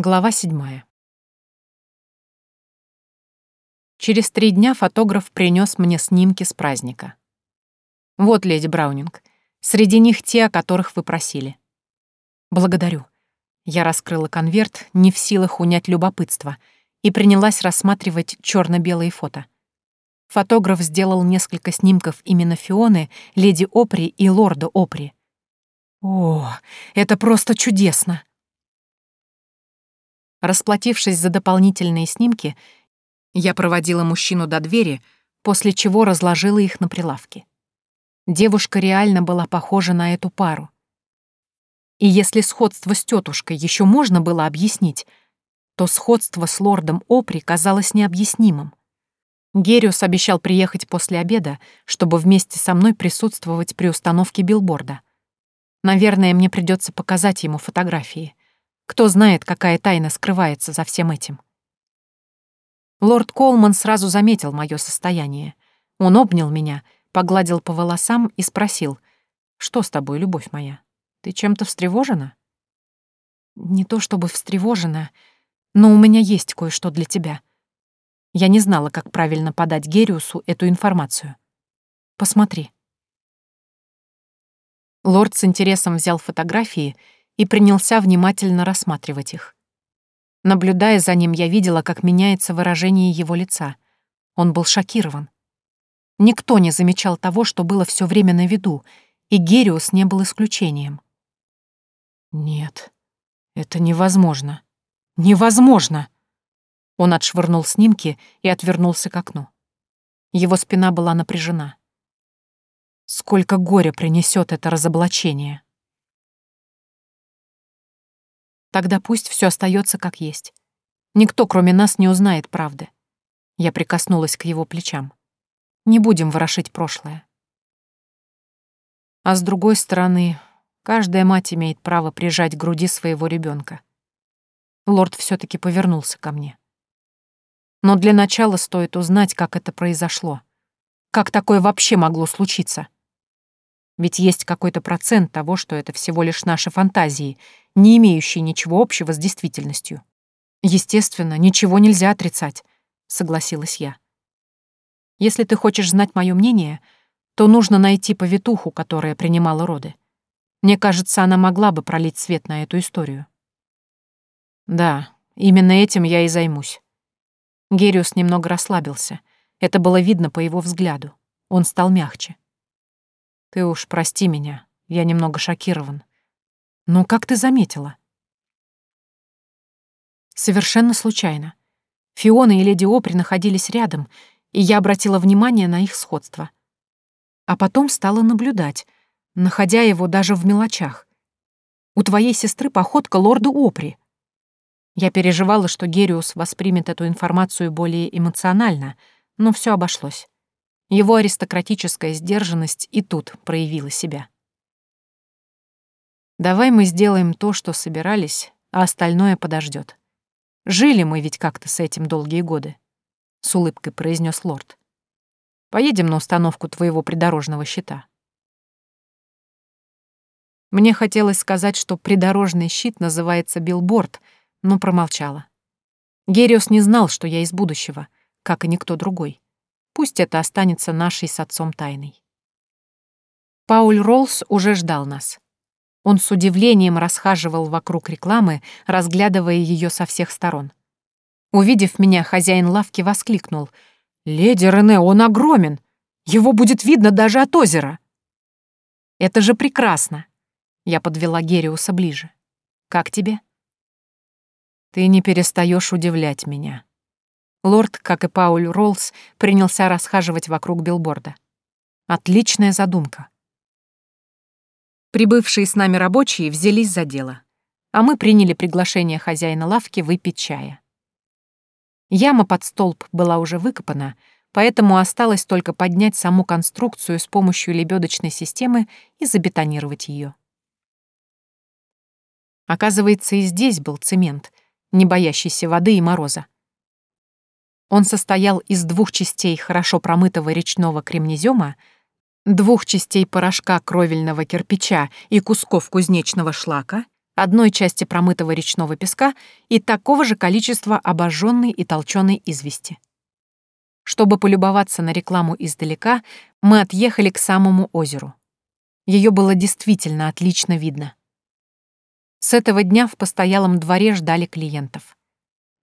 Глава седьмая. Через три дня фотограф принес мне снимки с праздника. Вот, леди Браунинг, среди них те, о которых вы просили. Благодарю. Я раскрыла конверт, не в силах унять любопытство, и принялась рассматривать черно белые фото. Фотограф сделал несколько снимков именно Фионы, леди Опри и лорда Опри. О, это просто чудесно! Расплатившись за дополнительные снимки, я проводила мужчину до двери, после чего разложила их на прилавке. Девушка реально была похожа на эту пару. И если сходство с тетушкой еще можно было объяснить, то сходство с лордом Опри казалось необъяснимым. Гериус обещал приехать после обеда, чтобы вместе со мной присутствовать при установке билборда. Наверное, мне придется показать ему фотографии. Кто знает, какая тайна скрывается за всем этим. Лорд Колман сразу заметил мое состояние. Он обнял меня, погладил по волосам и спросил, «Что с тобой, любовь моя? Ты чем-то встревожена?» «Не то чтобы встревожена, но у меня есть кое-что для тебя». Я не знала, как правильно подать Гериусу эту информацию. «Посмотри». Лорд с интересом взял фотографии и принялся внимательно рассматривать их. Наблюдая за ним, я видела, как меняется выражение его лица. Он был шокирован. Никто не замечал того, что было все время на виду, и Гериус не был исключением. «Нет, это невозможно. Невозможно!» Он отшвырнул снимки и отвернулся к окну. Его спина была напряжена. Сколько горя принесет это разоблачение! Тогда пусть все остается как есть. Никто, кроме нас, не узнает правды. Я прикоснулась к его плечам. Не будем ворошить прошлое. А с другой стороны, каждая мать имеет право прижать к груди своего ребенка. Лорд все таки повернулся ко мне. Но для начала стоит узнать, как это произошло. Как такое вообще могло случиться? Ведь есть какой-то процент того, что это всего лишь наши фантазии, не имеющие ничего общего с действительностью. Естественно, ничего нельзя отрицать, согласилась я. Если ты хочешь знать мое мнение, то нужно найти повитуху, которая принимала роды. Мне кажется, она могла бы пролить свет на эту историю. Да, именно этим я и займусь. Гериус немного расслабился. Это было видно по его взгляду. Он стал мягче. Ты уж прости меня, я немного шокирован. Но как ты заметила? Совершенно случайно. Фиона и леди Опри находились рядом, и я обратила внимание на их сходство. А потом стала наблюдать, находя его даже в мелочах. У твоей сестры походка лорда Опри. Я переживала, что Гериус воспримет эту информацию более эмоционально, но все обошлось. Его аристократическая сдержанность и тут проявила себя. «Давай мы сделаем то, что собирались, а остальное подождет. Жили мы ведь как-то с этим долгие годы», — с улыбкой произнес лорд. «Поедем на установку твоего придорожного щита». Мне хотелось сказать, что придорожный щит называется билборд, но промолчала. Гериус не знал, что я из будущего, как и никто другой. Пусть это останется нашей с отцом тайной. Пауль Роллс уже ждал нас. Он с удивлением расхаживал вокруг рекламы, разглядывая ее со всех сторон. Увидев меня, хозяин лавки воскликнул. «Леди Рене, он огромен! Его будет видно даже от озера!» «Это же прекрасно!» Я подвела Гериуса ближе. «Как тебе?» «Ты не перестаешь удивлять меня», Лорд, как и Пауль Роллс, принялся расхаживать вокруг билборда. Отличная задумка. Прибывшие с нами рабочие взялись за дело, а мы приняли приглашение хозяина лавки выпить чая. Яма под столб была уже выкопана, поэтому осталось только поднять саму конструкцию с помощью лебедочной системы и забетонировать ее. Оказывается, и здесь был цемент, не боящийся воды и мороза. Он состоял из двух частей хорошо промытого речного кремнезема, двух частей порошка кровельного кирпича и кусков кузнечного шлака, одной части промытого речного песка и такого же количества обожженной и толченой извести. Чтобы полюбоваться на рекламу издалека, мы отъехали к самому озеру. Ее было действительно отлично видно. С этого дня в постоялом дворе ждали клиентов.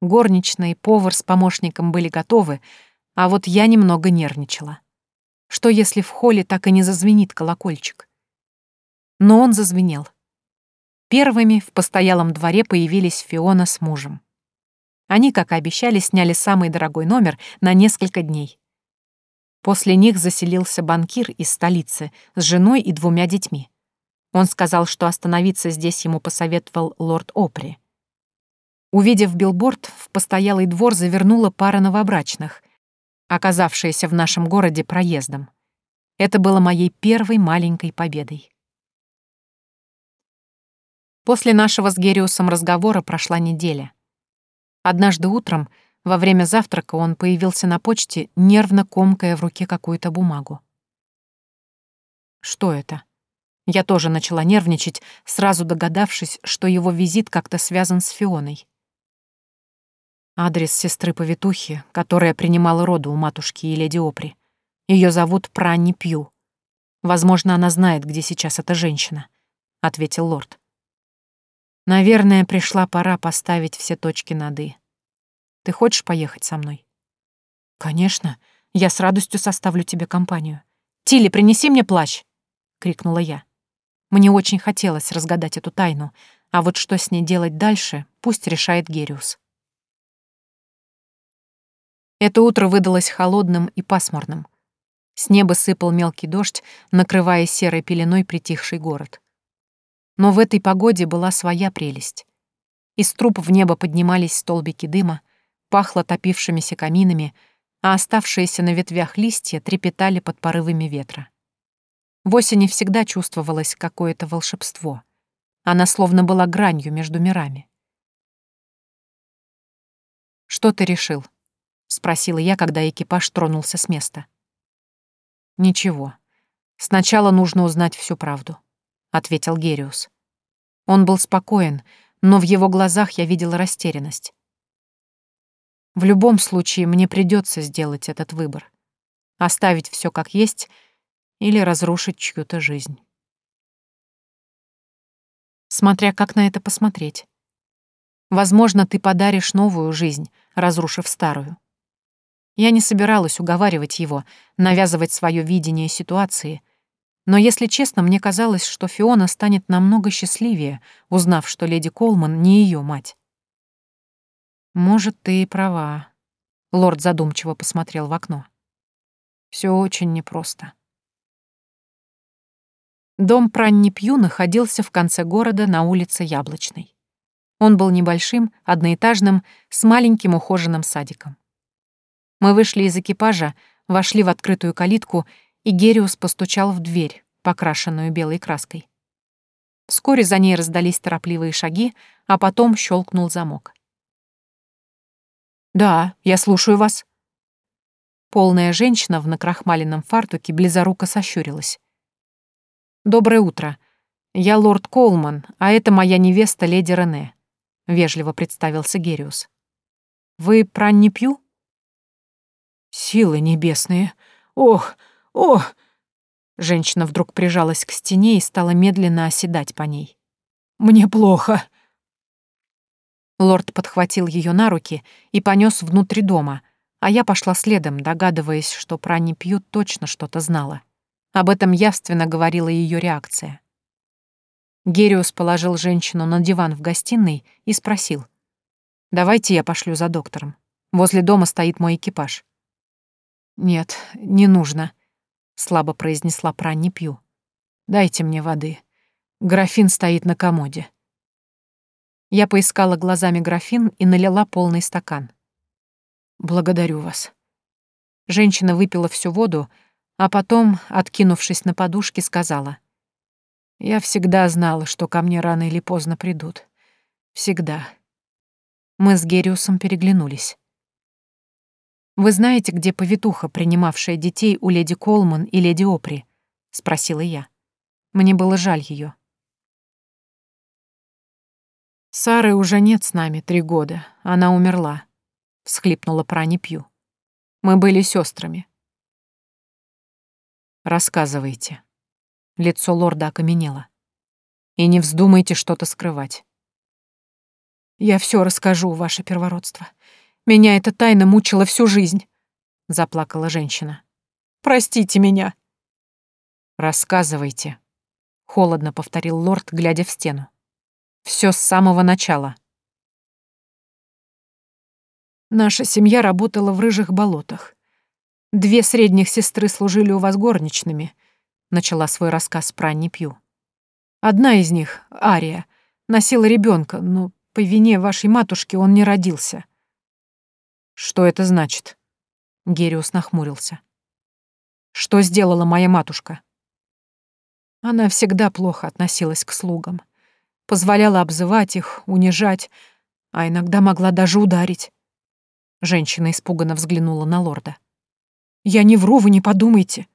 Горничные, повар с помощником были готовы, а вот я немного нервничала. Что если в холле так и не зазвенит колокольчик? Но он зазвенел. Первыми в постоялом дворе появились Фиона с мужем. Они, как и обещали, сняли самый дорогой номер на несколько дней. После них заселился банкир из столицы с женой и двумя детьми. Он сказал, что остановиться здесь ему посоветовал лорд Опри. Увидев билборд, в постоялый двор завернула пара новобрачных, оказавшаяся в нашем городе проездом. Это было моей первой маленькой победой. После нашего с Гериусом разговора прошла неделя. Однажды утром, во время завтрака, он появился на почте, нервно комкая в руке какую-то бумагу. Что это? Я тоже начала нервничать, сразу догадавшись, что его визит как-то связан с Фионой. Адрес сестры-повитухи, которая принимала роды у матушки и леди Опри. Ее зовут Пранни Пью. Возможно, она знает, где сейчас эта женщина, — ответил лорд. Наверное, пришла пора поставить все точки над «и». Ты хочешь поехать со мной? Конечно, я с радостью составлю тебе компанию. Тилли, принеси мне плащ, крикнула я. Мне очень хотелось разгадать эту тайну, а вот что с ней делать дальше, пусть решает Гериус. Это утро выдалось холодным и пасмурным. С неба сыпал мелкий дождь, накрывая серой пеленой притихший город. Но в этой погоде была своя прелесть. Из труб в небо поднимались столбики дыма, пахло топившимися каминами, а оставшиеся на ветвях листья трепетали под порывами ветра. В осени всегда чувствовалось какое-то волшебство. Она словно была гранью между мирами. «Что ты решил?» — спросила я, когда экипаж тронулся с места. «Ничего. Сначала нужно узнать всю правду» ответил Гериус. Он был спокоен, но в его глазах я видела растерянность. В любом случае мне придется сделать этот выбор. Оставить все как есть или разрушить чью-то жизнь. Смотря как на это посмотреть. Возможно, ты подаришь новую жизнь, разрушив старую. Я не собиралась уговаривать его, навязывать свое видение ситуации — но, если честно, мне казалось, что Фиона станет намного счастливее, узнав, что леди Колман не ее мать. «Может, ты и права», — лорд задумчиво посмотрел в окно. Все очень непросто. Дом Пранни Пью находился в конце города на улице Яблочной. Он был небольшим, одноэтажным, с маленьким ухоженным садиком. Мы вышли из экипажа, вошли в открытую калитку и Гериус постучал в дверь, покрашенную белой краской. Вскоре за ней раздались торопливые шаги, а потом щелкнул замок. «Да, я слушаю вас». Полная женщина в накрахмаленном фартуке близоруко сощурилась. «Доброе утро. Я лорд Колман, а это моя невеста леди Рене», — вежливо представился Гериус. «Вы про не пью?» «Силы небесные! Ох, «О!» Женщина вдруг прижалась к стене и стала медленно оседать по ней. «Мне плохо!» Лорд подхватил ее на руки и понес внутрь дома, а я пошла следом, догадываясь, что про не пьют точно что-то знала. Об этом явственно говорила ее реакция. Гериус положил женщину на диван в гостиной и спросил. «Давайте я пошлю за доктором. Возле дома стоит мой экипаж». «Нет, не нужно», — слабо произнесла Пранни Пью. «Дайте мне воды. Графин стоит на комоде». Я поискала глазами графин и налила полный стакан. «Благодарю вас». Женщина выпила всю воду, а потом, откинувшись на подушке, сказала. «Я всегда знала, что ко мне рано или поздно придут. Всегда». Мы с Гериусом переглянулись. «Вы знаете, где повитуха, принимавшая детей у леди Колман и леди Опри?» — спросила я. Мне было жаль ее. Сары уже нет с нами три года. Она умерла, всхлипнула Прани Пью. Мы были сестрами. Рассказывайте. Лицо лорда окаменело. И не вздумайте что-то скрывать. Я все расскажу, ваше первородство. Меня эта тайна мучила всю жизнь, заплакала женщина. Простите меня. Рассказывайте, холодно повторил лорд, глядя в стену. Все с самого начала. Наша семья работала в рыжих болотах. Две средних сестры служили у вас горничными, начала свой рассказ про Пью. Одна из них, Ария, носила ребенка, но по вине вашей матушки он не родился. Что это значит? Гериус нахмурился. Что сделала моя матушка? Она всегда плохо относилась к слугам. Позволяла обзывать их, унижать, а иногда могла даже ударить. Женщина испуганно взглянула на лорда. «Я не вру, вы не подумайте».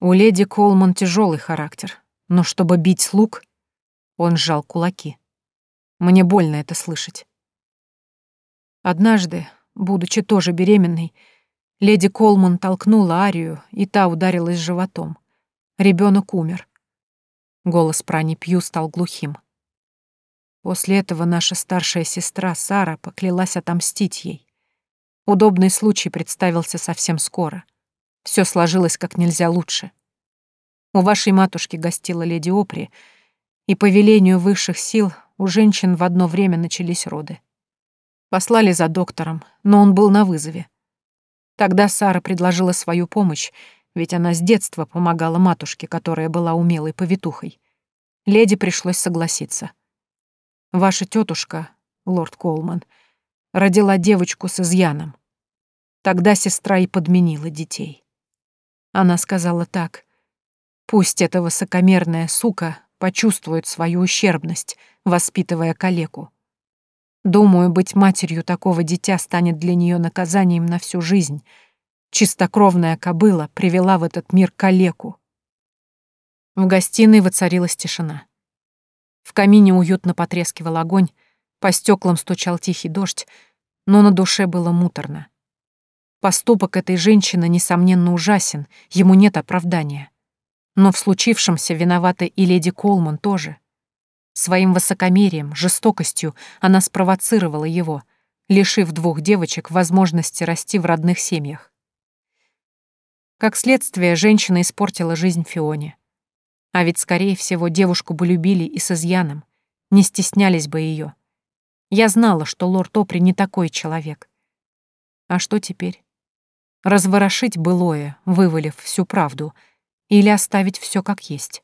У леди Колман тяжелый характер, но чтобы бить слуг, он сжал кулаки. Мне больно это слышать. Однажды, будучи тоже беременной, леди Колман толкнула Арию, и та ударилась животом. Ребенок умер. Голос Прани Пью стал глухим. После этого наша старшая сестра Сара поклялась отомстить ей. Удобный случай представился совсем скоро. Все сложилось как нельзя лучше. У вашей матушки гостила леди Опри, и по велению высших сил у женщин в одно время начались роды. Послали за доктором, но он был на вызове. Тогда Сара предложила свою помощь, ведь она с детства помогала матушке, которая была умелой повитухой. Леди пришлось согласиться — Ваша тетушка, лорд Колман, родила девочку с изъяном. Тогда сестра и подменила детей. Она сказала так. Пусть эта высокомерная сука почувствует свою ущербность, воспитывая калеку. Думаю, быть матерью такого дитя станет для нее наказанием на всю жизнь. Чистокровная кобыла привела в этот мир калеку. В гостиной воцарилась тишина. В камине уютно потрескивал огонь, по стеклам стучал тихий дождь, но на душе было муторно. Поступок этой женщины, несомненно, ужасен, ему нет оправдания. Но в случившемся виновата и леди Колман тоже. Своим высокомерием, жестокостью она спровоцировала его, лишив двух девочек возможности расти в родных семьях. Как следствие, женщина испортила жизнь Фионе. А ведь, скорее всего, девушку бы любили и с изъяном, не стеснялись бы ее. Я знала, что лорд Опри не такой человек. А что теперь? Разворошить былое, вывалив всю правду, или оставить все как есть?